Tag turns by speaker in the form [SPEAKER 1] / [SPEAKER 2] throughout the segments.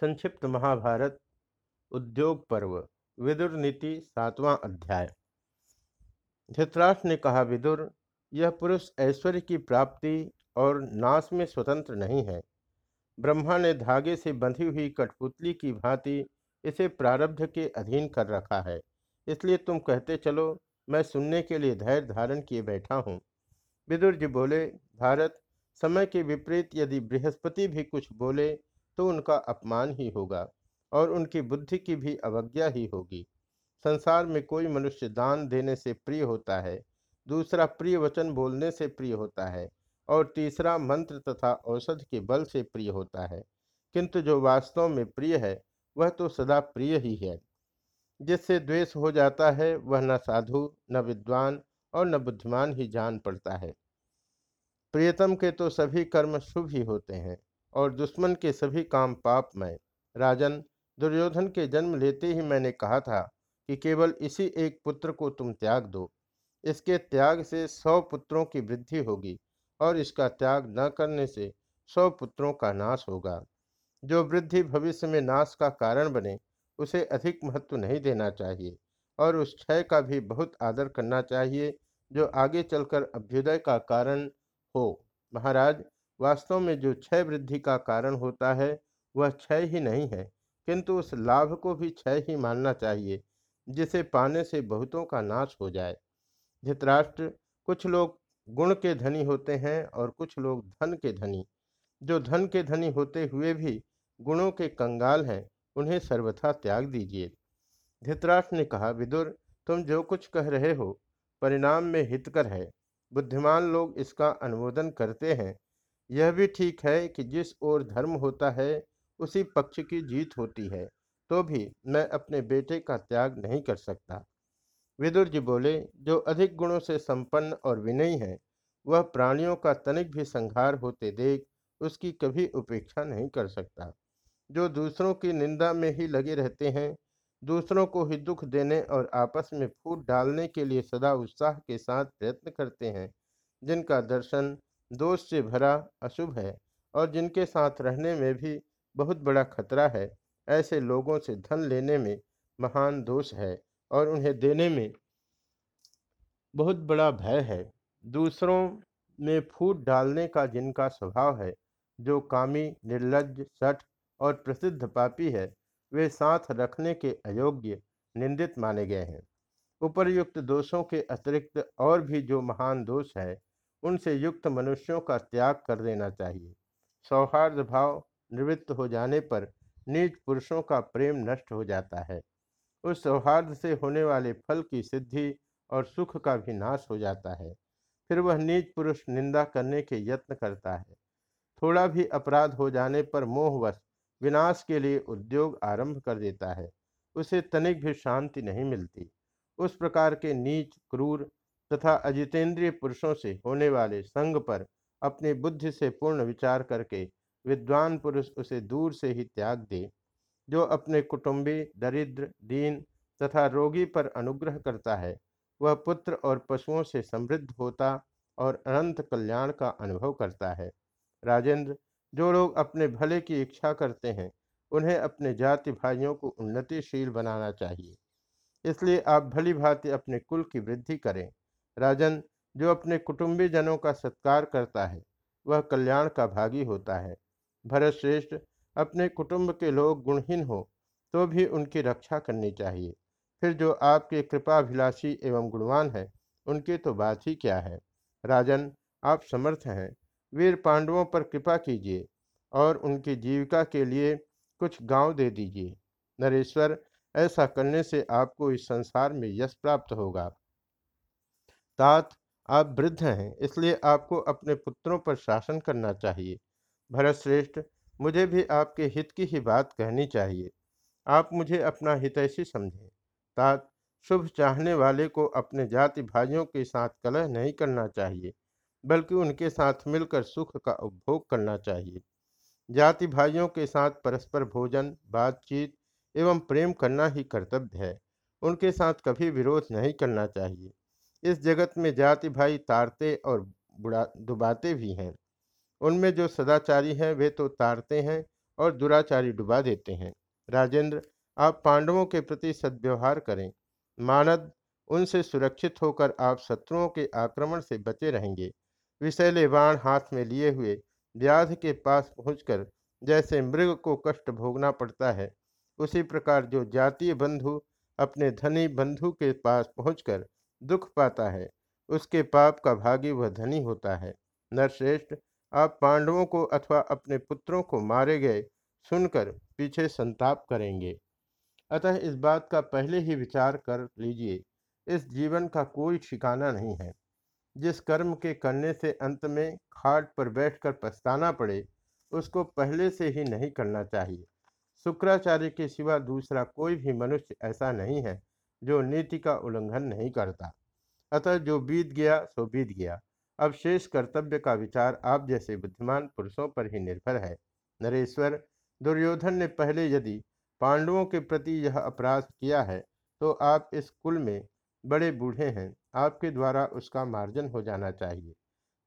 [SPEAKER 1] संक्षिप्त महाभारत, उद्योग पर्व, विदुर नीति, सातवां अध्याय। धृतराष्ट्र ने कहा, विदुर, यह पुरुष ऐश्वर्य की प्राप्ति और नाश में स्वतंत्र नहीं है। ब्रह्मा ने धागे से बंधी हुई कठपुतली की भांति इसे प्रारब्ध के अधीन कर रखा है। इसलिए तुम कहते चलो, मैं सुनने के लिए धैर्य धारण किए बैठा हूँ। विदुर जी बोले, भारत, समय के विपरीत यदि बृहस्पति भी कुछ बोले तो उनका अपमान ही होगा और उनकी बुद्धि की भी अवज्ञा ही होगी। संसार में कोई मनुष्य दान देने से प्रिय होता है, दूसरा प्रिय वचन बोलने से प्रिय होता है और तीसरा मंत्र तथा औषध के बल से प्रिय होता है। किंतु जो वास्तव में प्रिय है, वह तो सदा प्रिय ही है। जिससे द्वेष हो जाता है, वह न साधु, न विद्वान और न बुद्धिमान ही जान पड़ता है। प्रियतम के तो सभी कर्म शुभ ही होते हैं। और दुश्मन के सभी काम पापमय राजन, दुर्योधन के जन्म लेते ही मैंने कहा था कि केवल इसी एक पुत्र को तुम त्याग दो। इसके त्याग से सौ पुत्रों की वृद्धि होगी और इसका त्याग न करने से सौ पुत्रों का नाश होगा। जो वृद्धि भविष्य में नाश का कारण बने, उसे अधिक महत्व नहीं देना चाहिए और उस क्षय का भी बहुत आदर करना चाहिए जो आगे चलकर अभ्युदय का कारण हो। महाराज वास्तव में जो क्षय वृद्धि का कारण होता है, वह क्षय ही नहीं है, किंतु उस लाभ को भी क्षय ही मानना चाहिए, जिसे पाने से बहुतों का नाश हो जाए। धृतराष्ट्र, कुछ लोग गुण के धनी होते हैं और कुछ लोग धन के धनी। जो धन के धनी होते हुए भी गुणों के कंगाल हैं, उन्हें सर्वथा त्याग दीजिए। धृतराष्ट्र ने कहा, विदुर, तुम जो कुछ कह रहे हो, परिणाम में हितकर है। बुद्धिमान लोग इसका अनुमोदन करते हैं। यह भी ठीक है कि जिस ओर धर्म होता है, उसी पक्ष की जीत होती है तो भी मैं अपने बेटे का त्याग नहीं कर सकता। विदुर जी बोले, जो अधिक गुणों से संपन्न और विनयी है, वह प्राणियों का तनिक भी संहार होते देख उसकी कभी उपेक्षा नहीं कर सकता। जो दूसरों की निंदा में ही लगे रहते हैं, दूसरों को ही दुख देने और आपस में फूट डालने के लिए सदा उत्साह के साथ प्रयत्न करते हैं, जिनका दर्शन दोष से भरा अशुभ है और जिनके साथ रहने में भी बहुत बड़ा खतरा है, ऐसे लोगों से धन लेने में महान दोष है और उन्हें देने में बहुत बड़ा भय है। दूसरों में फूट डालने का जिनका स्वभाव है, जो कामी निर्लज सठ और प्रसिद्ध पापी है, वे साथ रखने के अयोग्य, निंदित माने गए हैं। उपरयुक्त दोषों के अतिरिक्त और भी जो महान दोष है उनसे युक्त मनुष्यों का त्याग कर देना चाहिए। सौहार्द भाव निवृत्त हो जाने पर नीच पुरुषों का प्रेम नष्ट हो जाता है। उस सौहार्द से होने वाले फल की सिद्धि और सुख का भी नाश हो जाता है। फिर वह नीच पुरुष निंदा करने के यत्न करता है। थोड़ा भी अपराध हो जाने पर मोहवश विनाश के लिए उद्योग आरंभ कर देता है। उसे तनिक भी शांति नहीं मिलती। उस प्रकार के नीच, क्रूर तथा अजितेंद्रिय पुरुषों से होने वाले संग पर अपनी बुद्धि से पूर्ण विचार करके विद्वान पुरुष उसे दूर से ही त्याग दे, जो अपने कुटुंबी, दरिद्र, दीन तथा रोगी पर अनुग्रह करता है। वह पुत्र और पशुओं से समृद्ध होता और अनंत कल्याण का अनुभव करता है। राजेंद्र, जो लोग अपने भले की इच्छा करते हैं, उन्हें अपने जाति भाइयों को उन्नतिशील बनाना चाहिए। इसलिए आप भली भांति अपने कुल की वृद्धि करें। राजन, जो अपने कुटुंबी जनों का सत्कार करता है, वह कल्याण का भागी होता है। भरत श्रेष्ठ अपने कुटुंब के लोग गुणहीन हो तो भी उनकी रक्षा करनी चाहिए। फिर जो आपके कृपाभिलाषी एवं गुणवान है, उनकी तो बात ही क्या है? राजन, आप समर्थ हैं। वीर पांडवों पर कृपा कीजिए और उनकी जीविका के लिए कुछ गाँव दे दीजिए। नरेश्वर, ऐसा करने से आपको इस संसार में यश प्राप्त होगा। तात आप वृद्ध हैं, इसलिए आपको अपने पुत्रों पर शासन करना चाहिए। भरत श्रेष्ठ मुझे भी आपके हित की ही बात कहनी चाहिए। आप मुझे अपना हितैषी समझें। तात शुभ चाहने वाले को अपने जाति भाइयों के साथ कलह नहीं करना चाहिए, बल्कि उनके साथ मिलकर सुख का उपभोग करना चाहिए। जाति भाइयों के साथ परस्पर भोजन, बातचीत एवं प्रेम करना ही कर्तव्य है। उनके साथ कभी विरोध नहीं करना चाहिए। इस जगत में जाति, भाई, तारते और बुढ़ा दुबाते भी हैं। उनमें जो सदाचारी हैं, वे तो तारते हैं और दुराचारी डुबा देते हैं। राजेंद्र, आप पांडवों के प्रति सद्व्यवहार करें। मानद, उनसे सुरक्षित होकर आप शत्रुओं के आक्रमण से बचे रहेंगे। विषैले बाण हाथ में लिए हुए व्याध के पास पहुंचकर जैसे मृग को कष्ट भोगना पड़ता है, उसी प्रकार जो जातीय बंधु अपने धनी बंधु के पास पहुंचकर दुख पाता है। उसके पाप का भागी वह धनी होता है। नरश्रेष्ठ, आप पांडवों को अथवा अपने पुत्रों को मारे गए सुनकर पीछे संताप करेंगे। अतः इस बात का पहले ही विचार कर लीजिए। इस जीवन का कोई ठिकाना नहीं है। जिस कर्म के करने से अंत में खाट पर बैठकर पछताना पड़े, उसको पहले से ही नहीं करना चाहिए। शुक्राचार्य के सिवा दूसरा कोई भी मनुष्य ऐसा नहीं है। जो नीति का उल्लंघन नहीं करता। अतः जो बीत गया, सो बीत गया। अब शेष कर्तव्य का विचार आप जैसे बुद्धिमान पुरुषों पर ही निर्भर है। नरेश्वर, दुर्योधन ने पहले यदि पांडवों के प्रति यह अपराध किया है तो आप इस कुल में बड़े बूढ़े हैं। आपके द्वारा उसका मार्जन हो जाना चाहिए।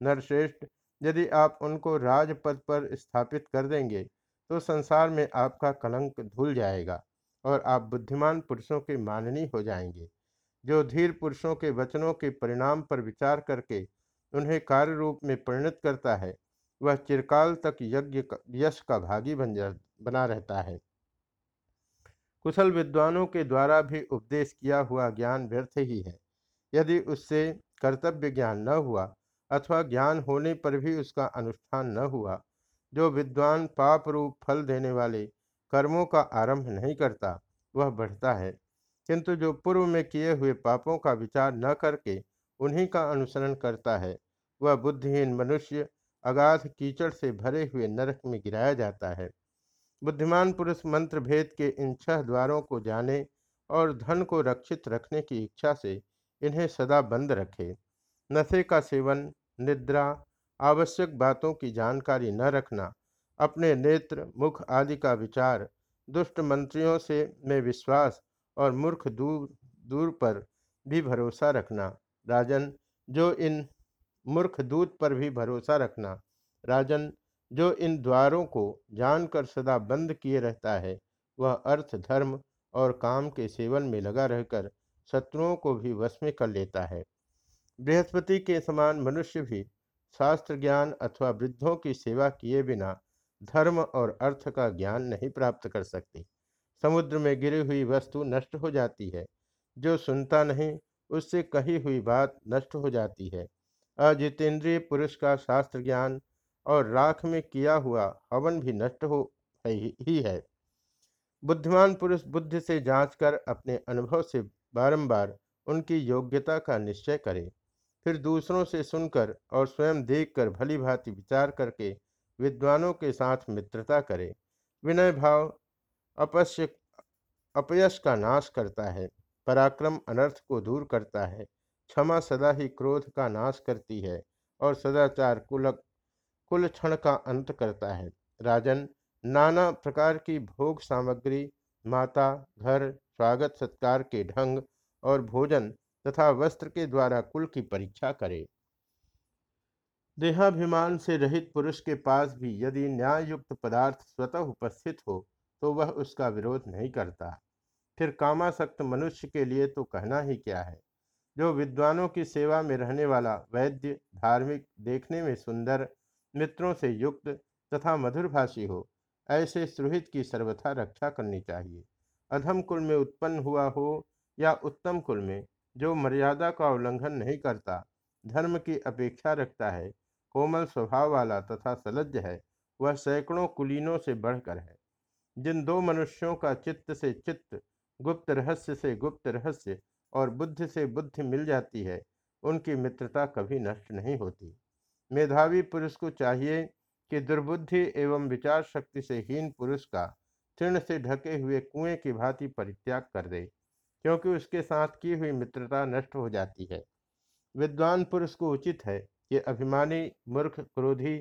[SPEAKER 1] नरश्रेष्ठ, यदि आप उनको राजपद पर स्थापित कर देंगे तो संसार में आपका कलंक धुल जाएगा। और आप बुद्धिमान पुरुषों के माननीय हो जाएँगे। जो धीर पुरुषों के वचनों के परिणाम पर विचार करके उन्हें कार्य रूप में परिणत करता है, वह चिरकाल तक यज्ञ यश का भागी बन बना रहता है। कुशल विद्वानों के द्वारा भी उपदेश किया हुआ ज्ञान व्यर्थ ही है। यदि उससे कर्तव्य ज्ञान न हुआ अथवा ज्ञान होने पर भी उसका अनुष्ठान न हुआ, जो विद्वान पाप रूप फल देने वाले कर्मों का आरंभ नहीं करता, वह बढ़ता है। किंतु जो पूर्व में किए हुए पापों का विचार न करके उन्हीं का अनुसरण करता है, वह बुद्धिहीन मनुष्य अगाध कीचड़ से भरे हुए नरक में गिराया जाता है। बुद्धिमान पुरुष मंत्र भेद के इन छह द्वारों को जाने और धन को रक्षित रखने की इच्छा से इन्हें सदा बंद रखे। नशे का सेवन, निद्रा, आवश्यक बातों की जानकारी न रखना अपने नेत्र, मुख आदि का विचार, दुष्ट मंत्रियों से में विश्वास और मूर्ख दूर दूर पर भी भरोसा रखना। राजन, जो इन मूर्ख दूत पर भी भरोसा रखना। राजन, जो इन द्वारों को जानकर सदा बंद किए रहता है, वह अर्थ, धर्म और काम के सेवन में लगा रहकर शत्रुओं को भी वश में कर लेता है। बृहस्पति के समान मनुष्य भी शास्त्र ज्ञान अथवा वृद्धों की सेवा किए बिना धर्म और अर्थ का ज्ञान नहीं प्राप्त कर सकते। समुद्र में गिरी हुई वस्तु नष्ट हो जाती है। जो सुनता नहीं, उससे कही हुई बात नष्ट हो जाती है। अजितेंद्रिय पुरुष का शास्त्र ज्ञान और राख में किया हुआ हवन भी नष्ट हो ही है बुद्धिमान पुरुष बुद्धि से जांचकर अपने अनुभव से बारंबार उनकी योग्यता का निश्चय करे। फिर दूसरों से सुनकर और स्वयं देखकर भली भांति विचार करके विद्वानों के साथ मित्रता करे। विनय भाव, अपश्य, अपयश का नाश करता है, पराक्रम अनर्थ को दूर करता है, क्षमा सदा ही क्रोध का नाश करती है और सदाचार कुलक, कुल क्षण का अंत करता है। राजन, नाना प्रकार की भोग सामग्री, माता, घर, स्वागत, सत्कार के ढंग और भोजन तथा वस्त्र के द्वारा कुल की परीक्षा करे। देहाभिमान से रहित पुरुष के पास भी यदि न्याय युक्त पदार्थ स्वतः उपस्थित हो तो वह उसका विरोध नहीं करता। फिर कामासक्त मनुष्य के लिए तो कहना ही क्या है? जो विद्वानों की सेवा में रहने वाला वैद्य, धार्मिक, देखने में सुंदर, मित्रों से युक्त तथा मधुरभाषी हो, ऐसे सुहित की सर्वथा रक्षा करनी चाहिए। अधम कुल में उत्पन्न हुआ हो या उत्तम कुल में, जो मर्यादा का उल्लंघन नहीं करता, धर्म की अपेक्षा रखता है कोमल स्वभाव वाला तथा सलज्ज है, वह सैकड़ों कुलीनों से बढ़कर है। जिन दो मनुष्यों का चित्त से चित्त, गुप्त रहस्य से गुप्त रहस्य और बुद्धि से बुद्धि मिल जाती है, उनकी मित्रता कभी नष्ट नहीं होती। मेधावी पुरुष को चाहिए कि दुर्बुद्धि एवं विचार शक्ति से हीन पुरुष का तृण से ढके हुए कुएँ की भांति परित्याग कर दे, क्योंकि उसके साथ की हुई मित्रता नष्ट हो जाती है। विद्वान पुरुष को उचित है कि अभिमानी, मूर्ख, क्रोधी,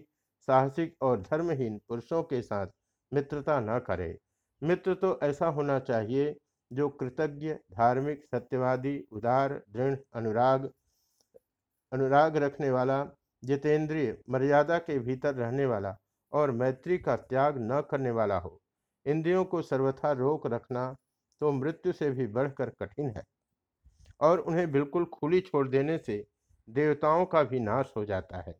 [SPEAKER 1] साहसिक और धर्महीन पुरुषों के साथ मित्रता न करे। मित्र तो ऐसा होना चाहिए जो कृतज्ञ, धार्मिक, सत्यवादी, उदार, दृढ़, अनुराग अनुराग रखने वाला, जितेंद्रिय, मर्यादा के भीतर रहने वाला और मैत्री का त्याग न करने वाला हो। इंद्रियों को सर्वथा रोक रखना तो मृत्यु से भी बढ़कर कठिन है और उन्हें बिल्कुल खुली छोड़ देने से देवताओं का भी नाश हो जाता है।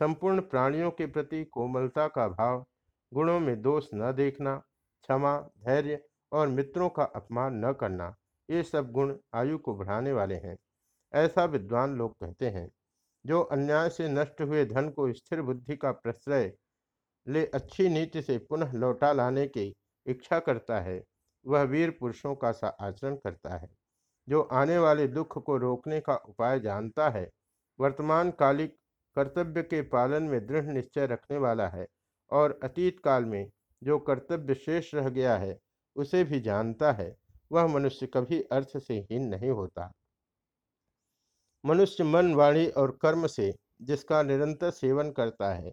[SPEAKER 1] संपूर्ण प्राणियों के प्रति कोमलता का भाव, गुणों में दोष न देखना, क्षमा, धैर्य और मित्रों का अपमान न करना, ये सब गुण आयु को बढ़ाने वाले हैं। ऐसा विद्वान लोग कहते हैं, जो अन्याय से नष्ट हुए धन को स्थिर बुद्धि का प्रश्रय ले अच्छी नीति से पुनः लौटा लाने की इच्छा करता है, वह वीर पुरुषों का सा आचरण करता है। जो आने वाले दुख को रोकने का उपाय जानता है, वर्तमान कालिक कर्तव्य के पालन में दृढ़ निश्चय रखने वाला है और अतीत काल में जो कर्तव्य शेष रह गया है, उसे भी जानता है। वह मनुष्य कभी अर्थ से हीन नहीं होता। मनुष्य मन, वाणी और कर्म से जिसका निरंतर सेवन करता है,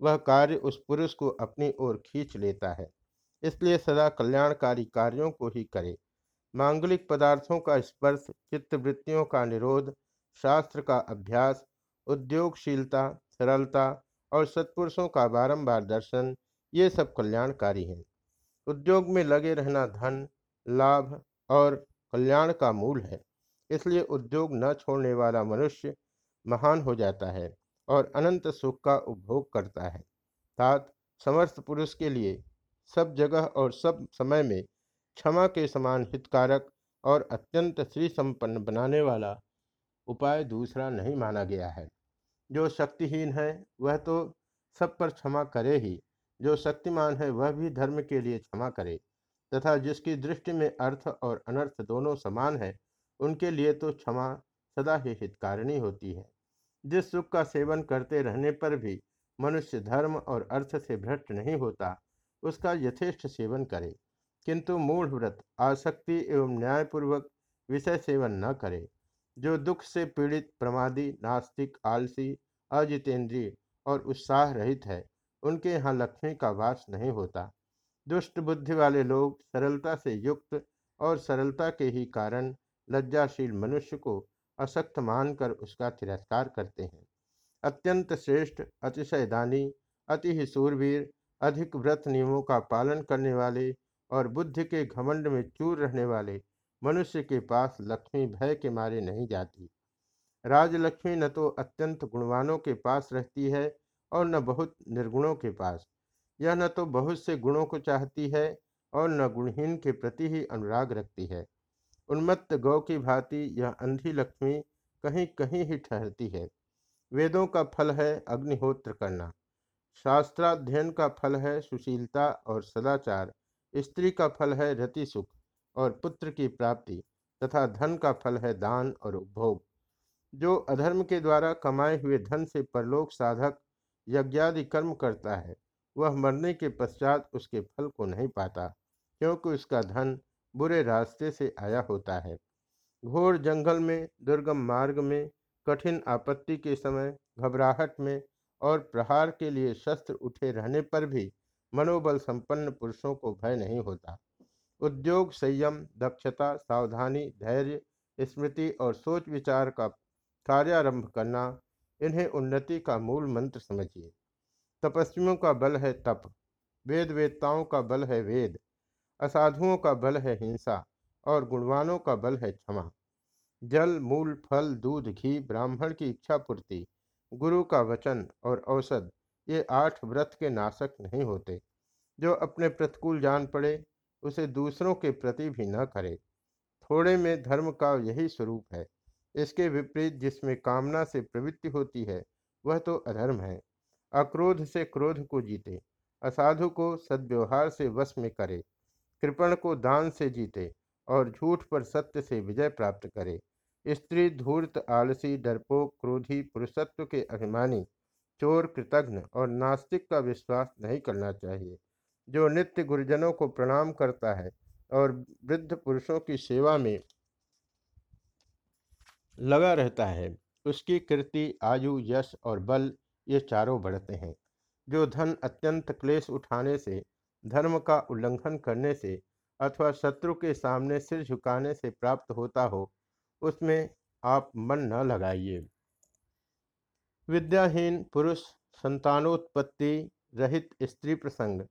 [SPEAKER 1] वह कार्य उस पुरुष को अपनी ओर खींच लेता है। इसलिए सदा कल्याणकारी कार्यों को ही करे। मांगलिक पदार्थों का स्पर्श, चित्तवृत्तियों का निरोध, शास्त्र का अभ्यास, उद्योगशीलता, सरलता और सत्पुरुषों का बारंबार दर्शन, ये सब कल्याणकारी हैं। उद्योग में लगे रहना धन, लाभ और कल्याण का मूल है। इसलिए उद्योग न छोड़ने वाला मनुष्य महान हो जाता है और अनंत सुख का उपभोग करता है। तात समर्थ पुरुष के लिए सब जगह और सब समय में क्षमा के समान हितकारक और अत्यंत श्री संपन्न बनाने वाला उपाय दूसरा नहीं माना गया है। जो शक्तिहीन है, वह तो सब पर क्षमा करे ही। जो शक्तिमान है, वह भी धर्म के लिए क्षमा करे। तथा जिसकी दृष्टि में अर्थ और अनर्थ दोनों समान है, उनके लिए तो क्षमा सदा ही हितकारिणी होती है। जिस सुख का सेवन करते रहने पर भी मनुष्य धर्म और अर्थ से भ्रष्ट नहीं होता, उसका यथेष्ट सेवन करे। किंतु मूढ़ व्रत आसक्ति एवं न्यायपूर्वक विषय सेवन न करे। जो दुख से पीड़ित, प्रमादी, नास्तिक, आलसी, अजितेंद्रीय और उत्साह रहित है, उनके यहाँ लक्ष्मी का वास नहीं होता। दुष्ट बुद्धि वाले लोग सरलता से युक्त और सरलता के ही कारण लज्जाशील मनुष्य को असक्त मानकर उसका तिरस्कार करते हैं। अत्यंत श्रेष्ठ, अतिशयदानी, अति ही सूरवीर अधिक व्रत नियमों का पालन करने वाले और बुद्धि के घमंड में चूर रहने वाले मनुष्य के पास लक्ष्मी भय के मारे नहीं जाती। राजलक्ष्मी न तो अत्यंत गुणवानों के पास रहती है और न बहुत निर्गुणों के पास। यह न तो बहुत से गुणों को चाहती है और न गुणहीन के प्रति ही अनुराग रखती है। उन्मत्त गौ की भांति यह अंधी लक्ष्मी कहीं कहीं ही ठहरती है। वेदों का फल है अग्निहोत्र करना। शास्त्राध्ययन का फल है सुशीलता और सदाचार। स्त्री का फल है रति सुख और पुत्र की प्राप्ति तथा धन का फल है दान और उपभोग। जो अधर्म के द्वारा कमाए हुए धन से परलोक साधक यज्ञादि कर्म करता है, वह मरने के पश्चात उसके फल को नहीं पाता, क्योंकि उसका धन बुरे रास्ते से आया होता है। घोर जंगल में, दुर्गम मार्ग में, कठिन आपत्ति के समय, घबराहट में और प्रहार के लिए शस्त्र उठे रहने पर भी मनोबल संपन्न पुरुषों को भय नहीं होता। उद्योग, संयम, दक्षता, सावधानी, धैर्य, स्मृति और सोच विचार का कार्यारंभ करना, इन्हें उन्नति का मूल मंत्र समझिए। तपस्वियों का बल है तप वेद वेदताओं का बल है वेद, असाधुओं का बल है हिंसा और गुणवानों का बल है क्षमा। जल, मूल, फल, दूध, घी, ब्राह्मण की इच्छा पूर्ति, गुरु का वचन और औषध ये आठ व्रत के नाशक नहीं होते। जो अपने प्रतिकूल जान पड़े, उसे दूसरों के प्रति भी न करे। थोड़े में धर्म का यही स्वरूप है। इसके विपरीत जिसमें कामना से प्रवृत्ति होती है, वह तो अधर्म है। अक्रोध से क्रोध को जीते, असाधु को सद्व्यवहार से वश में करे, कृपण को दान से जीते और झूठ पर सत्य से विजय प्राप्त करे। स्त्री धूर्त, आलसी, डरपोक, क्रोधी, पुरुषत्व के अभिमानी चोर कृतघ्न और नास्तिक का विश्वास नहीं करना चाहिए, जो नित्य गुरुजनों को प्रणाम करता है और वृद्ध पुरुषों की सेवा में लगा रहता है। उसकी कृति, आयु, यश और बल, ये चारों बढ़ते हैं। जो धन अत्यंत क्लेश उठाने से, धर्म का उल्लंघन करने से अथवा शत्रु के सामने सिर झुकाने से प्राप्त होता हो, उसमें आप मन न लगाइए। विद्याहीन पुरुष संतानोत्पत्ति रहित स्त्री प्रसंग।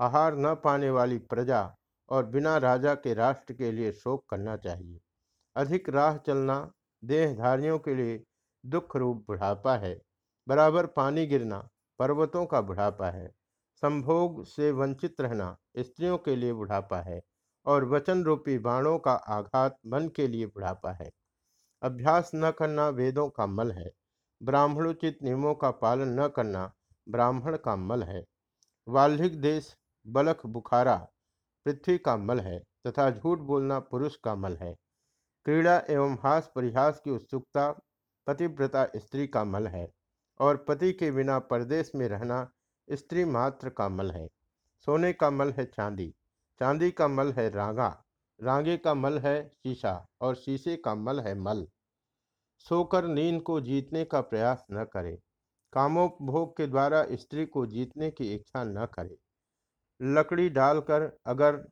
[SPEAKER 1] आहार न पाने वाली प्रजा और बिना राजा के राष्ट्र के लिए शोक करना चाहिए। अधिक राह चलना देहधारियों के लिए दुख रूप बुढ़ापा है। बराबर पानी गिरना पर्वतों का बुढ़ापा है। संभोग से वंचित रहना स्त्रियों के लिए बुढ़ापा है और वचन रूपी बाणों का आघात मन के लिए बुढ़ापा है। अभ्यास न करना वेदों का मल है। ब्राह्मणोचित नियमों का पालन न करना ब्राह्मण का मल है। वाल्हिक देश बलख बुखारा पृथ्वी का मल है तथा झूठ बोलना पुरुष का मल है। क्रीड़ा एवं हास परिहास की उत्सुकता, पतिव्रता स्त्री का मल है और पति के बिना परदेश में रहना स्त्री मात्र का मल है। सोने का मल है चांदी चांदी का मल है रागा, रागे का मल है शीशा और शीशे का मल है मल। सोकर नींद को जीतने का प्रयास न करे। कामोपभोग के द्वारा स्त्री को जीतने की इच्छा न करे। लकड़ी डालकर अगर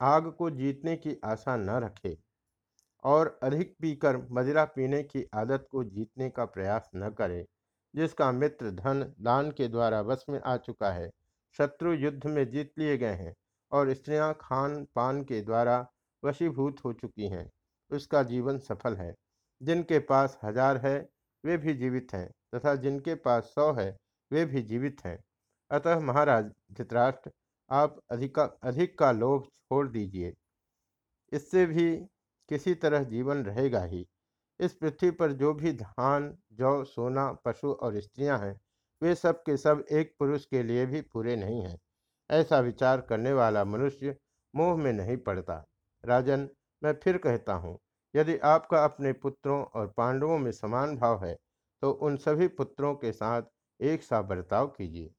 [SPEAKER 1] आग को जीतने की आशा न रखे और अधिक पीकर मदिरा पीने की आदत को जीतने का प्रयास न करे, जिसका मित्र धन दान के द्वारा वश में आ चुका है, शत्रु युद्ध में जीत लिए गए हैं और स्त्रियाँ खान पान के द्वारा वशीभूत हो चुकी हैं। उसका जीवन सफल है। जिनके पास हज़ार है, वे भी जीवित हैं, तथा जिनके पास सौ है, वे भी जीवित हैं। अतः महाराज, धृतराष्ट्र, आप अधिका, अधिक का लोभ छोड़ दीजिए। इससे भी किसी तरह जीवन रहेगा ही। इस पृथ्वी पर जो भी धान, जौ, सोना, पशु और स्त्रियाँ हैं, वे सब के सब एक पुरुष के लिए भी पूरे नहीं हैं। ऐसा विचार करने वाला मनुष्य मोह में नहीं पड़ता। राजन मैं फिर कहता हूँ, यदि आपका अपने पुत्रों और पांडवों में समान भाव है तो उन सभी पुत्रों के साथ एक सा बर्ताव कीजिए।